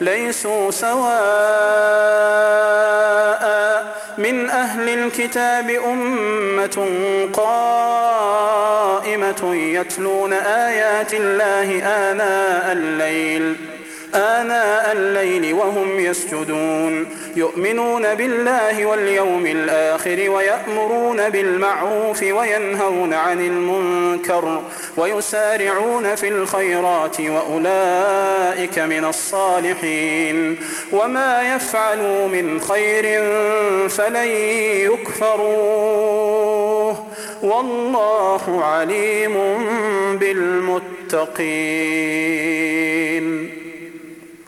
ليسوا سواء. من أهل الكتاب أمة قائمة يتلون آيات الله آناء الليل. آناء الليل وهم يسجدون. يؤمنون بالله واليوم الآخر ويأمرون بالمعروف وينهون عن المنكر ويسارعون في الخيرات وأولئك من الصالحين. وما يفعلوا من خير فلن يكفروه. والله عليم بالمتقين.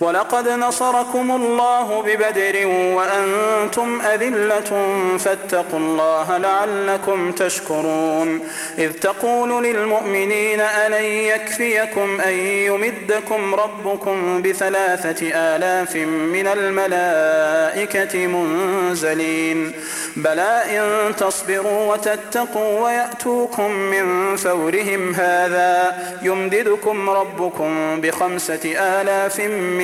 ولقد نصركم الله ببدر وأنتم أذلة فاتقوا الله لعلكم تشكرون. إذ تقول للمؤمنين ألن يكفيكم أن يمدكم ربكم بثلاثة آلاف من الملائكة منزلين. بلى إن تصبروا وتتقوا ويأتوكم من فورهم هذا يمددكم ربكم بخمسة آلاف من